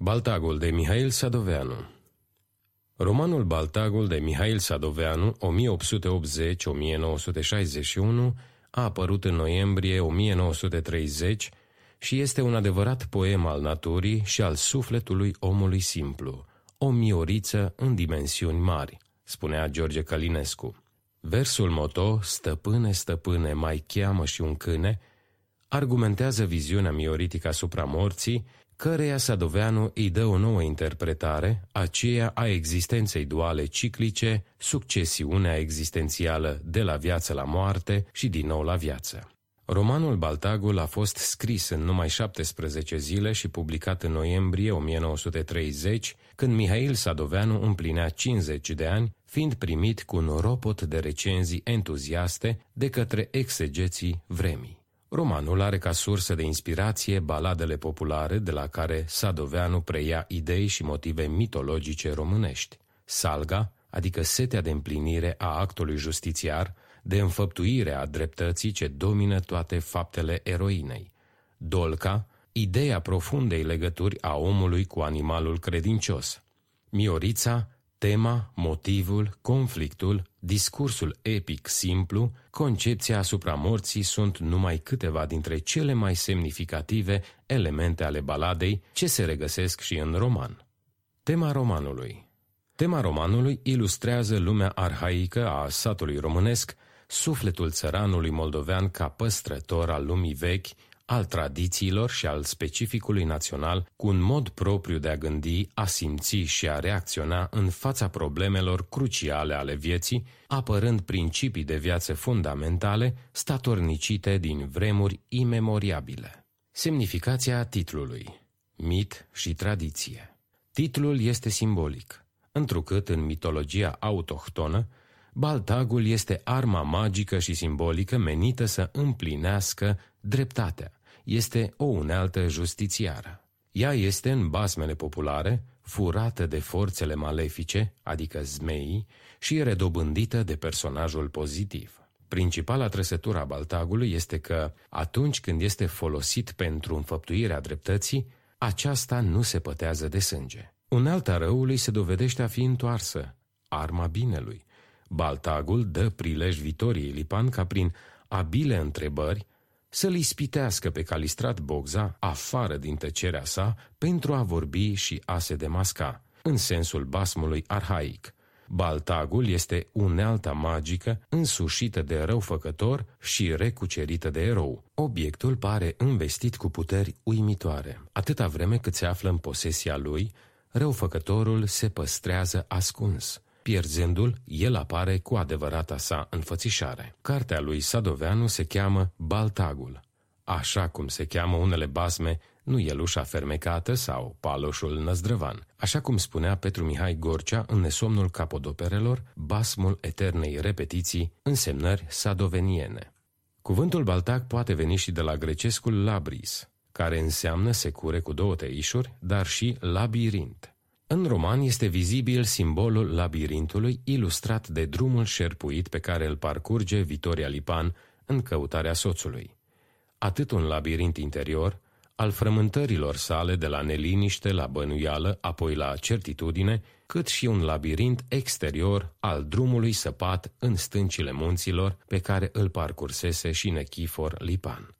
Baltagul de Mihail Sadoveanu Romanul Baltagul de Mihail Sadoveanu, 1880-1961, a apărut în noiembrie 1930 și este un adevărat poem al naturii și al sufletului omului simplu, o mioriță în dimensiuni mari, spunea George Călinescu. Versul moto, stăpâne, stăpâne, mai cheamă și un câine, argumentează viziunea mioritică asupra morții, căreia Sadoveanu îi dă o nouă interpretare, aceea a existenței duale ciclice, succesiunea existențială de la viață la moarte și din nou la viață. Romanul Baltagul a fost scris în numai 17 zile și publicat în noiembrie 1930, când Mihail Sadoveanu împlinea 50 de ani, fiind primit cu un ropot de recenzii entuziaste de către exegeții vremii. Romanul are ca sursă de inspirație baladele populare de la care Sadoveanu preia idei și motive mitologice românești. Salga, adică setea de împlinire a actului justițiar, de înfăptuire a dreptății ce domină toate faptele eroinei. Dolca, ideea profundei legături a omului cu animalul credincios. Miorița, tema, motivul, conflictul, discursul epic simplu, concepția asupra morții sunt numai câteva dintre cele mai semnificative elemente ale baladei ce se regăsesc și în roman. Tema romanului Tema romanului ilustrează lumea arhaică a satului românesc sufletul țăranului moldovean ca păstrător al lumii vechi, al tradițiilor și al specificului național, cu un mod propriu de a gândi, a simți și a reacționa în fața problemelor cruciale ale vieții, apărând principii de viață fundamentale, statornicite din vremuri imemoriabile. Semnificația titlului Mit și tradiție Titlul este simbolic, întrucât în mitologia autohtonă, Baltagul este arma magică și simbolică menită să împlinească dreptatea. Este o unealtă justițiară. Ea este, în basmele populare, furată de forțele malefice, adică zmeii, și redobândită de personajul pozitiv. Principala trăsătură a Baltagului este că, atunci când este folosit pentru înfăptuirea dreptății, aceasta nu se pătează de sânge. Unealta răului se dovedește a fi întoarsă, arma binelui, Baltagul dă prilej Vitoriei Lipan ca prin abile întrebări să-l ispitească pe Calistrat Bogza afară din tăcerea sa pentru a vorbi și a se demasca, în sensul basmului arhaic. Baltagul este unealta magică însușită de răufăcător și recucerită de erou. Obiectul pare investit cu puteri uimitoare. Atâta vreme cât se află în posesia lui, răufăcătorul se păstrează ascuns. Pierzându-l, el apare cu adevărata sa înfățișare. Cartea lui Sadoveanu se cheamă Baltagul. Așa cum se cheamă unele basme, nu Elușa fermecată sau Paloșul năzdrăvan. Așa cum spunea Petru Mihai Gorcea în nesomnul capodoperelor, basmul eternei repetiții, însemnări sadoveniene. Cuvântul baltag poate veni și de la grecescul labris, care înseamnă secure cu două teișuri, dar și labirint. În roman este vizibil simbolul labirintului ilustrat de drumul șerpuit pe care îl parcurge Vitoria Lipan în căutarea soțului. Atât un labirint interior, al frământărilor sale de la neliniște la bănuială, apoi la certitudine, cât și un labirint exterior al drumului săpat în stâncile munților pe care îl parcursese și Nechifor Lipan.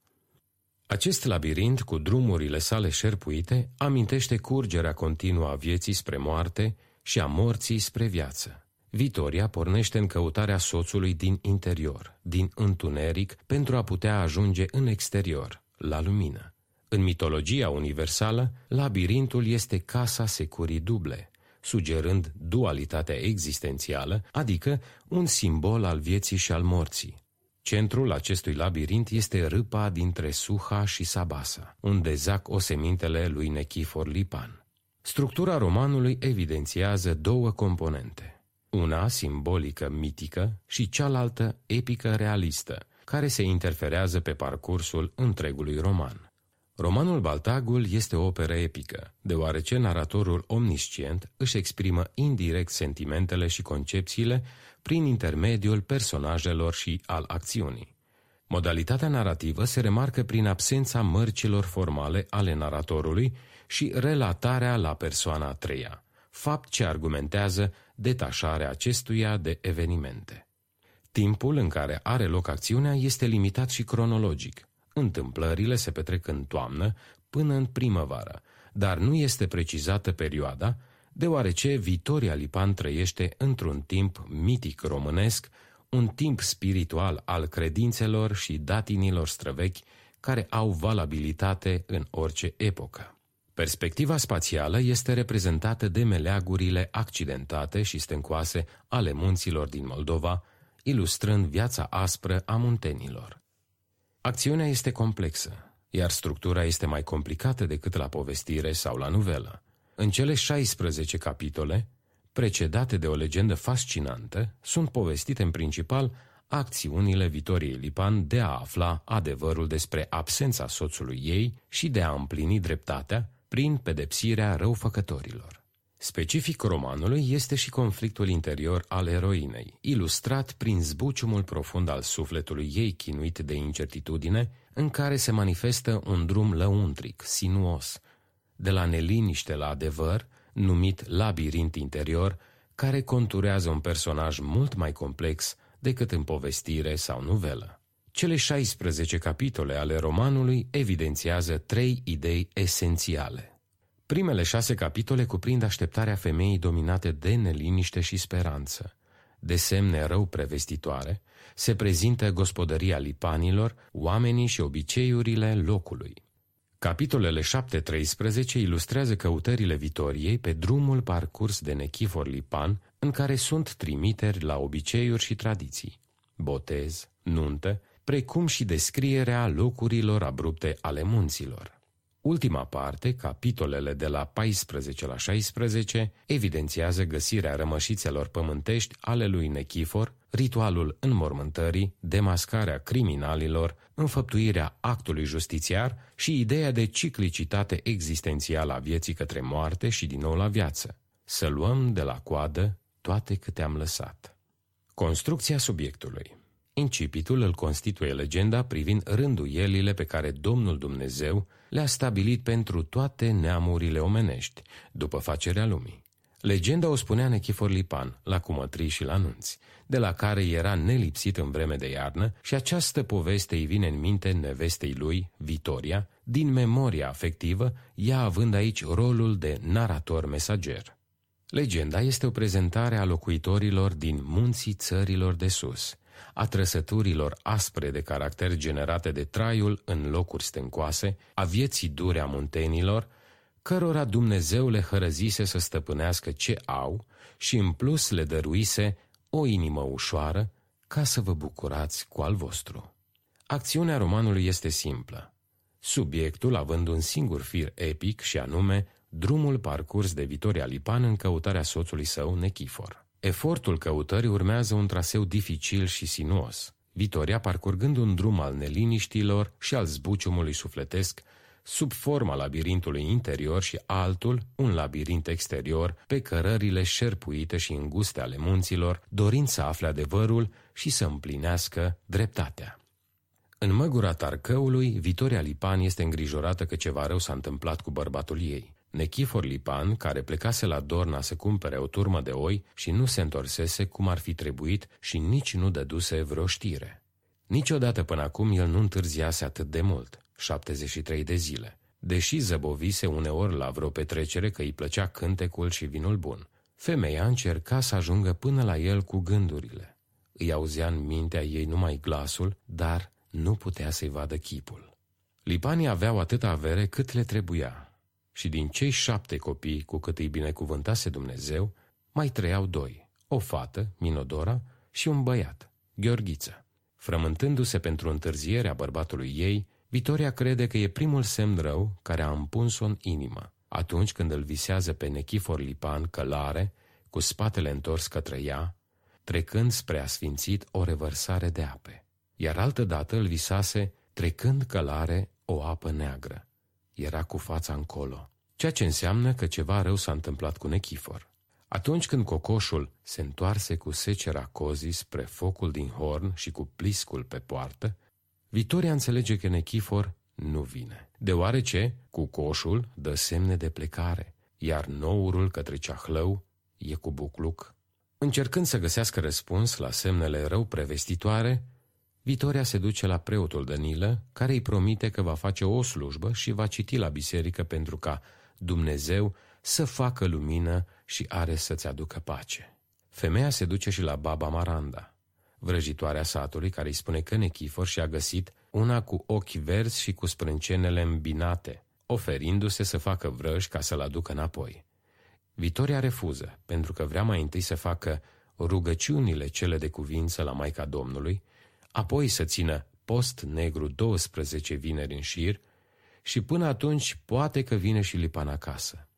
Acest labirint, cu drumurile sale șerpuite, amintește curgerea continuă a vieții spre moarte și a morții spre viață. Vitoria pornește în căutarea soțului din interior, din întuneric, pentru a putea ajunge în exterior, la lumină. În mitologia universală, labirintul este casa securii duble, sugerând dualitatea existențială, adică un simbol al vieții și al morții, Centrul acestui labirint este râpa dintre Suha și Sabasa, unde zac osemintele lui Nechifor Lipan. Structura romanului evidențiază două componente, una simbolică mitică și cealaltă epică realistă, care se interferează pe parcursul întregului roman. Romanul Baltagul este o operă epică, deoarece naratorul omniscient își exprimă indirect sentimentele și concepțiile prin intermediul personajelor și al acțiunii. Modalitatea narrativă se remarcă prin absența mărcilor formale ale naratorului și relatarea la persoana a treia, fapt ce argumentează detașarea acestuia de evenimente. Timpul în care are loc acțiunea este limitat și cronologic. Întâmplările se petrec în toamnă până în primăvară, dar nu este precizată perioada, deoarece Vitoria Lipan trăiește într-un timp mitic românesc, un timp spiritual al credințelor și datinilor străvechi care au valabilitate în orice epocă. Perspectiva spațială este reprezentată de meleagurile accidentate și stâncoase ale munților din Moldova, ilustrând viața aspră a muntenilor. Acțiunea este complexă, iar structura este mai complicată decât la povestire sau la nuvelă. În cele 16 capitole, precedate de o legendă fascinantă, sunt povestite în principal acțiunile Vitoriei Lipan de a afla adevărul despre absența soțului ei și de a împlini dreptatea prin pedepsirea răufăcătorilor. Specific romanului este și conflictul interior al eroinei, ilustrat prin zbuciumul profund al sufletului ei chinuit de incertitudine, în care se manifestă un drum lăuntric, sinuos, de la neliniște la adevăr, numit labirint interior, care conturează un personaj mult mai complex decât în povestire sau nuvelă. Cele 16 capitole ale romanului evidențiază trei idei esențiale. Primele șase capitole cuprind așteptarea femeii dominate de neliniște și speranță. De semne rău prevestitoare, se prezintă gospodăria lipanilor, oamenii și obiceiurile locului. Capitolele 7-13 ilustrează căutările Vitoriei pe drumul parcurs de Nechifor Lipan, în care sunt trimiteri la obiceiuri și tradiții, botez, nuntă, precum și descrierea locurilor abrupte ale munților. Ultima parte, capitolele de la 14 la 16, evidențiază găsirea rămășițelor pământești ale lui Nechifor, ritualul înmormântării, demascarea criminalilor, înfăptuirea actului justițiar și ideea de ciclicitate existențială a vieții către moarte și din nou la viață. Să luăm de la coadă toate câte am lăsat. Construcția subiectului Incipitul îl constituie legenda privind rânduielile pe care Domnul Dumnezeu le-a stabilit pentru toate neamurile omenești, după facerea lumii. Legenda o spunea Nechifor Lipan, la cumătrii și la nunți, de la care era nelipsit în vreme de iarnă și această poveste îi vine în minte nevestei lui, Vitoria, din memoria afectivă, ea având aici rolul de narator mesager. Legenda este o prezentare a locuitorilor din munții țărilor de sus, a trăsăturilor aspre de caracter generate de traiul în locuri stâncoase, a vieții dure a muntenilor, cărora Dumnezeu le hărăzise să stăpânească ce au și în plus le dăruise o inimă ușoară ca să vă bucurați cu al vostru. Acțiunea romanului este simplă. Subiectul având un singur fir epic și anume drumul parcurs de Vitoria Lipan în căutarea soțului său Nechifor. Efortul căutării urmează un traseu dificil și sinuos, Vitoria parcurgând un drum al neliniștilor și al zbuciumului sufletesc, sub forma labirintului interior și altul, un labirint exterior, pe cărările șerpuite și înguste ale munților, dorind să afle adevărul și să împlinească dreptatea. În măgura tarcăului, Vitoria Lipan este îngrijorată că ceva rău s-a întâmplat cu bărbatul ei. Nechifor Lipan, care plecase la Dorna să cumpere o turmă de oi și nu se întorsese cum ar fi trebuit și nici nu dăduse vreo știre. Niciodată până acum el nu întârziase atât de mult, 73 de zile, deși zăbovise uneori la vreo petrecere că îi plăcea cântecul și vinul bun. Femeia încerca să ajungă până la el cu gândurile. Îi auzea în mintea ei numai glasul, dar nu putea să-i vadă chipul. Lipanii aveau atâta avere cât le trebuia, și din cei șapte copii cu cât îi binecuvântase Dumnezeu, mai trăiau doi, o fată, Minodora, și un băiat, Gheorghiță. Frământându-se pentru întârzierea bărbatului ei, Vitoria crede că e primul semn rău care a împuns-o în inimă, atunci când îl visează pe Nechifor Lipan călare, cu spatele întors către ea, trecând spre asfințit o revărsare de ape. Iar altădată îl visase trecând călare o apă neagră era cu fața încolo, ceea ce înseamnă că ceva rău s-a întâmplat cu Nechifor. Atunci când cocoșul se întoarse cu secera cozii spre focul din horn și cu pliscul pe poartă, Vitoria înțelege că Nechifor nu vine, deoarece cu coșul dă semne de plecare, iar nourul către ceahlău e cu bucluc. Încercând să găsească răspuns la semnele rău prevestitoare, Vitoria se duce la preotul Danilă, care îi promite că va face o slujbă și va citi la biserică pentru ca Dumnezeu să facă lumină și are să-ți aducă pace. Femeia se duce și la baba Maranda, vrăjitoarea satului, care îi spune că Nechifor și-a găsit una cu ochi verzi și cu sprâncenele îmbinate, oferindu-se să facă vrăj ca să-l aducă înapoi. Vitoria refuză, pentru că vrea mai întâi să facă rugăciunile cele de cuvință la Maica Domnului, apoi să țină post negru 12 vineri în șir și până atunci poate că vine și Lipan acasă.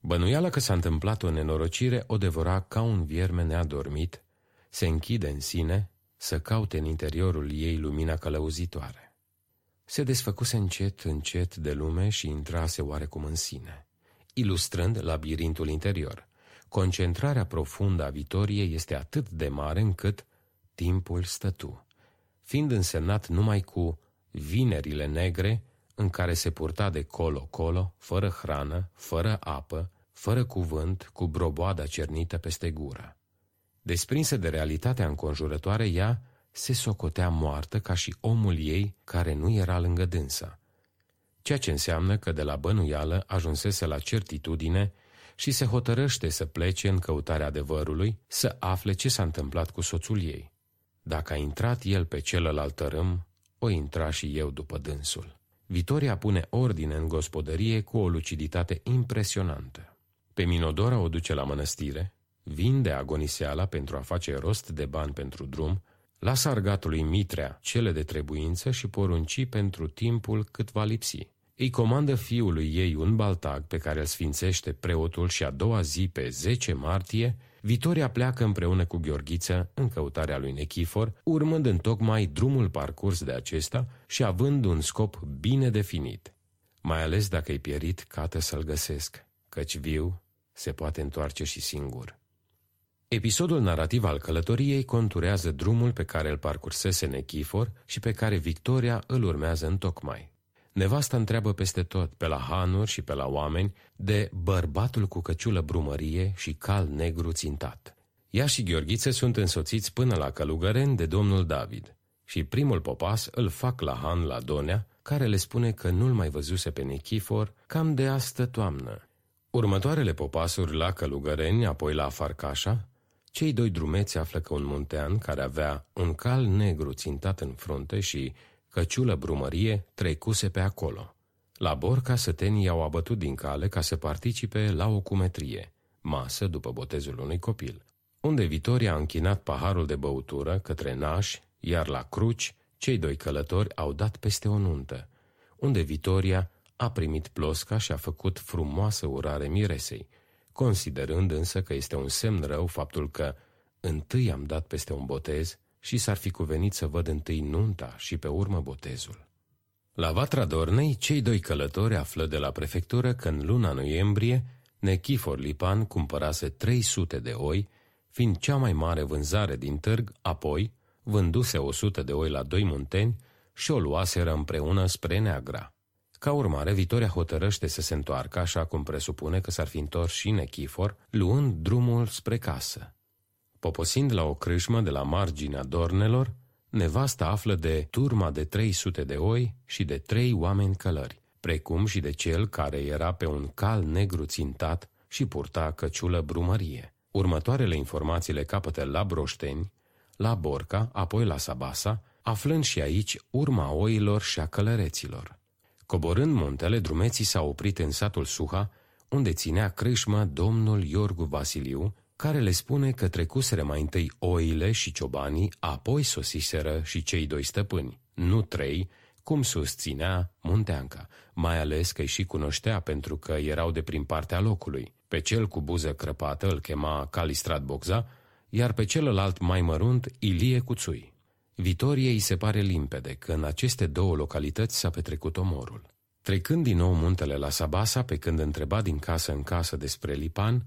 Bănuiala că s-a întâmplat o nenorocire o devora ca un vierme neadormit, se închide în sine, să caute în interiorul ei lumina călăuzitoare. Se desfăcuse încet, încet de lume și intrase oarecum în sine, ilustrând labirintul interior. Concentrarea profundă a Vitoriei este atât de mare încât timpul stătu, fiind însemnat numai cu vinerile negre în care se purta de colo-colo, fără hrană, fără apă, fără cuvânt, cu broboada cernită peste gură. Desprinsă de realitatea înconjurătoare, ea se socotea moartă ca și omul ei care nu era lângă dânsa, ceea ce înseamnă că de la bănuială ajunsese la certitudine și se hotărăște să plece în căutarea adevărului, să afle ce s-a întâmplat cu soțul ei. Dacă a intrat el pe celălalt tărâm, o intra și eu după dânsul. Vitoria pune ordine în gospodărie cu o luciditate impresionantă. Pe Minodora o duce la mănăstire, vinde agoniseala pentru a face rost de bani pentru drum, lasă argatului Mitrea cele de trebuință și porunci pentru timpul cât va lipsi. Îi comandă fiului ei un baltag pe care îl sfințește preotul și a doua zi, pe 10 martie, Vitoria pleacă împreună cu Gheorghiță în căutarea lui Nechifor, urmând în tocmai drumul parcurs de acesta și având un scop bine definit. Mai ales dacă e pierit, cată să-l găsesc, căci viu se poate întoarce și singur. Episodul narrativ al călătoriei conturează drumul pe care îl parcursese Nechifor și pe care Victoria îl urmează în tocmai. Nevasta întreabă peste tot, pe la hanuri și pe la oameni, de bărbatul cu căciulă brumărie și cal negru țintat. Ea și Gheorghiță sunt însoțiți până la Călugăren de domnul David și primul popas îl fac la Han la Donea, care le spune că nu-l mai văzuse pe Nechifor cam de astă toamnă. Următoarele popasuri la Călugăreni, apoi la Farcașa, cei doi drumeți află că un muntean care avea un cal negru țintat în frunte și căciulă brumărie trecuse pe acolo. La Borca sătenii i-au abătut din cale ca să participe la o cumetrie, masă după botezul unui copil, unde Vitoria a închinat paharul de băutură către naș, iar la cruci cei doi călători au dat peste o nuntă, unde Vitoria a primit plosca și a făcut frumoasă urare miresei, considerând însă că este un semn rău faptul că întâi am dat peste un botez și s-ar fi cuvenit să văd întâi nunta și pe urmă botezul. La Vatra Dornei, cei doi călători află de la prefectură că în luna noiembrie Nechifor Lipan cumpărase 300 de oi, fiind cea mai mare vânzare din târg, apoi vânduse 100 de oi la doi munteni și o luaseră împreună spre Neagra. Ca urmare, Vitoria hotărăște să se întoarcă, așa cum presupune că s-ar fi întors și Nechifor, luând drumul spre casă. Poposind la o crâșmă de la marginea dornelor, nevasta află de turma de 300 de oi și de trei oameni călări, precum și de cel care era pe un cal negru țintat și purta căciulă brumărie. Următoarele informații le capătă la Broșteni, la Borca, apoi la Sabasa, aflând și aici urma oilor și a călăreților. Coborând muntele, drumeții s-au oprit în satul Suha, unde ținea crâșmă domnul Iorgu Vasiliu, care le spune că trecuseră mai întâi oile și ciobanii, apoi sosiseră și cei doi stăpâni, nu trei, cum susținea Munteanca, mai ales că îi și cunoștea pentru că erau de prin partea locului. Pe cel cu buză crăpată îl chema Calistrat Bogza, iar pe celălalt mai mărunt Ilie Cuțui. Vitorie îi se pare limpede că în aceste două localități s-a petrecut omorul. Trecând din nou muntele la Sabasa, pe când întreba din casă în casă despre Lipan,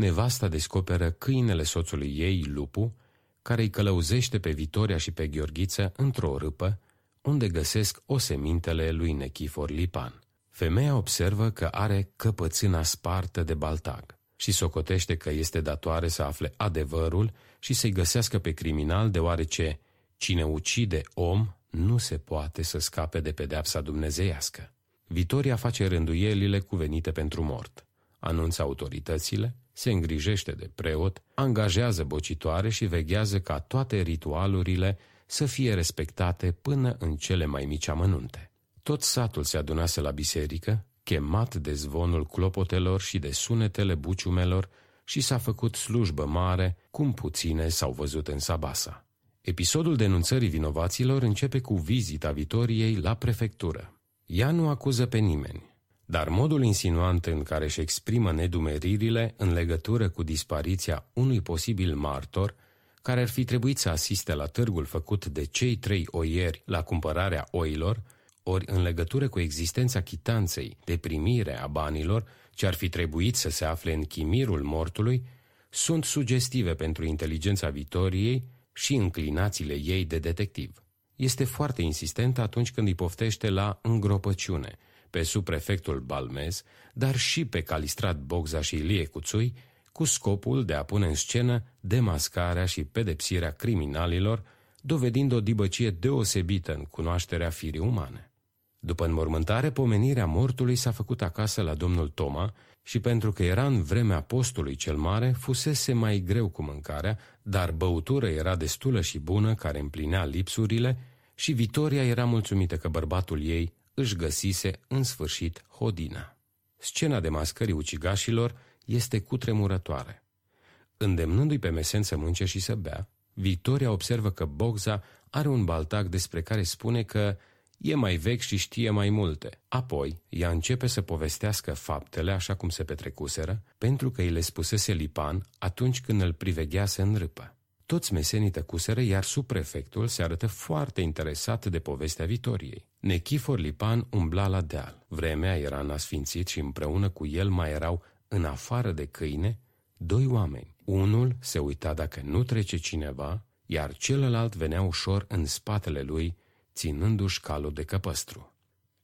nevasta descoperă câinele soțului ei, Lupu, care îi călăuzește pe Vitoria și pe Gheorghiță într-o râpă, unde găsesc osemintele lui Nechifor Lipan. Femeia observă că are căpățâna spartă de baltag și socotește că este datoare să afle adevărul și să-i găsească pe criminal, deoarece cine ucide om nu se poate să scape de pedeapsa dumnezeiască. Vitoria face rânduielile cuvenite pentru mort, anunță autoritățile, se îngrijește de preot, angajează bocitoare și veghează ca toate ritualurile să fie respectate până în cele mai mici amănunte. Tot satul se adunase la biserică, chemat de zvonul clopotelor și de sunetele buciumelor și s-a făcut slujbă mare, cum puține s-au văzut în Sabasa. Episodul denunțării vinovaților începe cu vizita Vitoriei la prefectură. Ea nu acuză pe nimeni, dar modul insinuant în care își exprimă nedumeririle în legătură cu dispariția unui posibil martor, care ar fi trebuit să asiste la târgul făcut de cei trei oieri la cumpărarea oilor, ori în legătură cu existența chitanței de primire a banilor, ce ar fi trebuit să se afle în chimirul mortului, sunt sugestive pentru inteligența Vitoriei și înclinațiile ei de detectiv. Este foarte insistent atunci când îi poftește la îngropăciune, pe subprefectul Balmez, dar și pe Calistrat Bogza și Ilie Cuțui, cu scopul de a pune în scenă demascarea și pedepsirea criminalilor, dovedind o dibăcie deosebită în cunoașterea firii umane. După înmormântare, pomenirea mortului s-a făcut acasă la domnul Toma și pentru că era în vremea postului cel mare, fusese mai greu cu mâncarea, dar băutură era destulă și bună care împlinea lipsurile și Vitoria era mulțumită că bărbatul ei își găsise în sfârșit hodina. Scena de mascării ucigașilor este cutremurătoare. Îndemnându-i pe mesen să mânce și să bea, Victoria observă că Bogza are un baltac despre care spune că e mai vechi și știe mai multe. Apoi, ea începe să povestească faptele așa cum se petrecuseră, pentru că îi le spusese Lipan atunci când îl priveghease în râpă. Toți mesenii tăcuseră, iar subprefectul se arătă foarte interesat de povestea Vitoriei. Nechifor Lipan umbla la deal. Vremea era nasfințit și împreună cu el mai erau, în afară de câine, doi oameni. Unul se uita dacă nu trece cineva, iar celălalt venea ușor în spatele lui, ținându-și calul de căpăstru.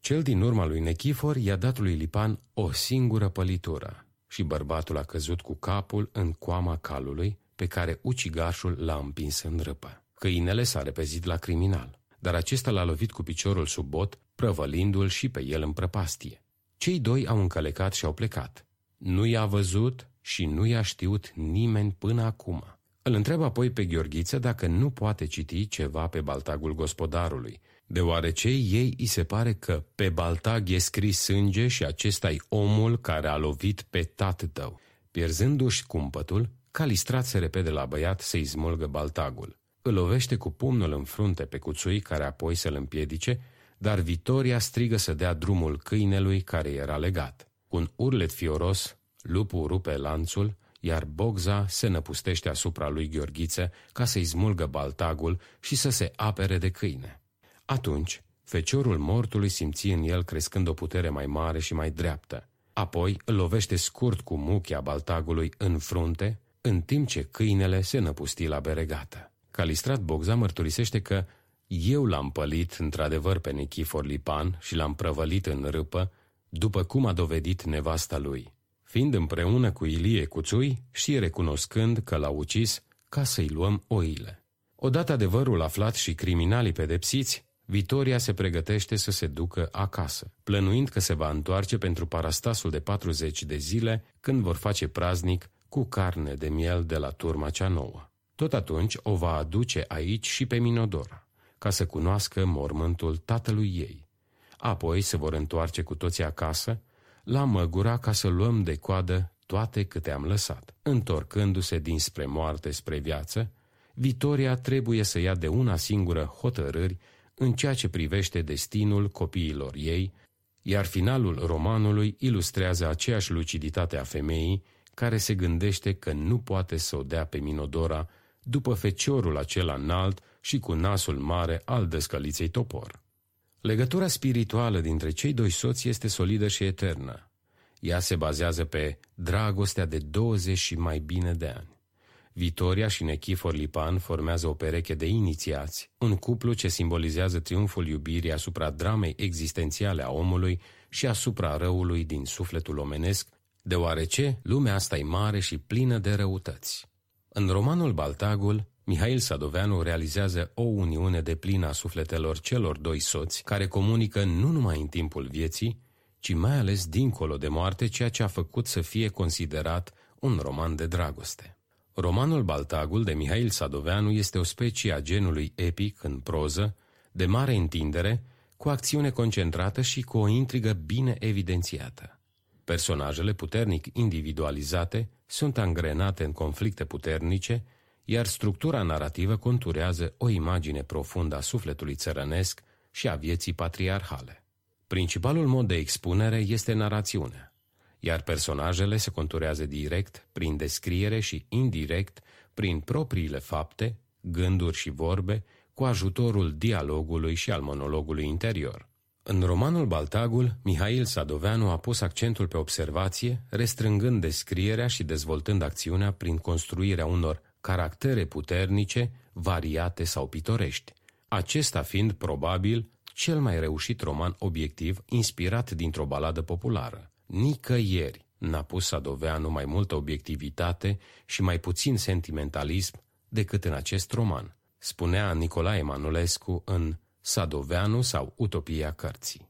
Cel din urma lui Nechifor i-a dat lui Lipan o singură pălitură și bărbatul a căzut cu capul în coama calului, pe care ucigașul l-a împins în râpă. Câinele s-a repezit la criminal, dar acesta l-a lovit cu piciorul sub bot, prăvălindu-l și pe el în prăpastie. Cei doi au încălecat și au plecat. Nu i-a văzut și nu i-a știut nimeni până acum. Îl întreb apoi pe Gheorghiță dacă nu poate citi ceva pe baltagul gospodarului, deoarece ei îi se pare că pe baltag e scris sânge și acesta e omul care a lovit pe tatăl tău. Pierzându-și cumpătul, Calistrat se repede la băiat să-i smulgă baltagul. Îl lovește cu pumnul în frunte pe cuțui care apoi să-l împiedice, dar Vitoria strigă să dea drumul câinelui care era legat. Cu un urlet fioros, lupul rupe lanțul, iar Bogza se năpustește asupra lui Gheorghiță ca să-i smulgă baltagul și să se apere de câine. Atunci, feciorul mortului simți în el crescând o putere mai mare și mai dreaptă. Apoi îl lovește scurt cu muchia baltagului în frunte, în timp ce câinele se năpusti la beregată. Calistrat Bogza mărturisește că eu l-am pălit într-adevăr pe Nichifor Lipan și l-am prăvălit în râpă, după cum a dovedit nevasta lui, fiind împreună cu Ilie Cuțui și recunoscând că l-a ucis ca să-i luăm oile. Odată adevărul aflat și criminalii pedepsiți, Vitoria se pregătește să se ducă acasă, plănuind că se va întoarce pentru parastasul de 40 de zile, când vor face praznic cu carne de miel de la turma cea nouă. Tot atunci o va aduce aici și pe Minodora, ca să cunoască mormântul tatălui ei. Apoi se vor întoarce cu toții acasă, la măgura ca să luăm de coadă toate câte am lăsat. Întorcându-se dinspre moarte spre viață, Vitoria trebuie să ia de una singură hotărâri în ceea ce privește destinul copiilor ei, iar finalul romanului ilustrează aceeași luciditate a femeii care se gândește că nu poate să o dea pe Minodora după feciorul acela înalt și cu nasul mare al descăliței topor. Legătura spirituală dintre cei doi soți este solidă și eternă. Ea se bazează pe dragostea de 20 și mai bine de ani. Vitoria și Nechifor Lipan formează o pereche de inițiați, un cuplu ce simbolizează triumful iubirii asupra dramei existențiale a omului și asupra răului din sufletul omenesc, deoarece lumea asta e mare și plină de răutăți. În romanul Baltagul, Mihail Sadoveanu realizează o uniune de plină a sufletelor celor doi soți care comunică nu numai în timpul vieții, ci mai ales dincolo de moarte, ceea ce a făcut să fie considerat un roman de dragoste. Romanul Baltagul de Mihail Sadoveanu este o specie a genului epic în proză, de mare întindere, cu acțiune concentrată și cu o intrigă bine evidențiată. Personajele puternic individualizate sunt angrenate în conflicte puternice, iar structura narrativă conturează o imagine profundă a sufletului țărănesc și a vieții patriarhale. Principalul mod de expunere este narațiunea, iar personajele se conturează direct prin descriere și indirect prin propriile fapte, gânduri și vorbe, cu ajutorul dialogului și al monologului interior. În romanul Baltagul, Mihail Sadoveanu a pus accentul pe observație, restrângând descrierea și dezvoltând acțiunea prin construirea unor caractere puternice, variate sau pitorești, acesta fiind probabil cel mai reușit roman obiectiv inspirat dintr-o baladă populară. Nicăieri n-a pus Sadoveanu mai multă obiectivitate și mai puțin sentimentalism decât în acest roman, spunea Nicolae Manulescu în Sadoveanu sau Utopia cărții.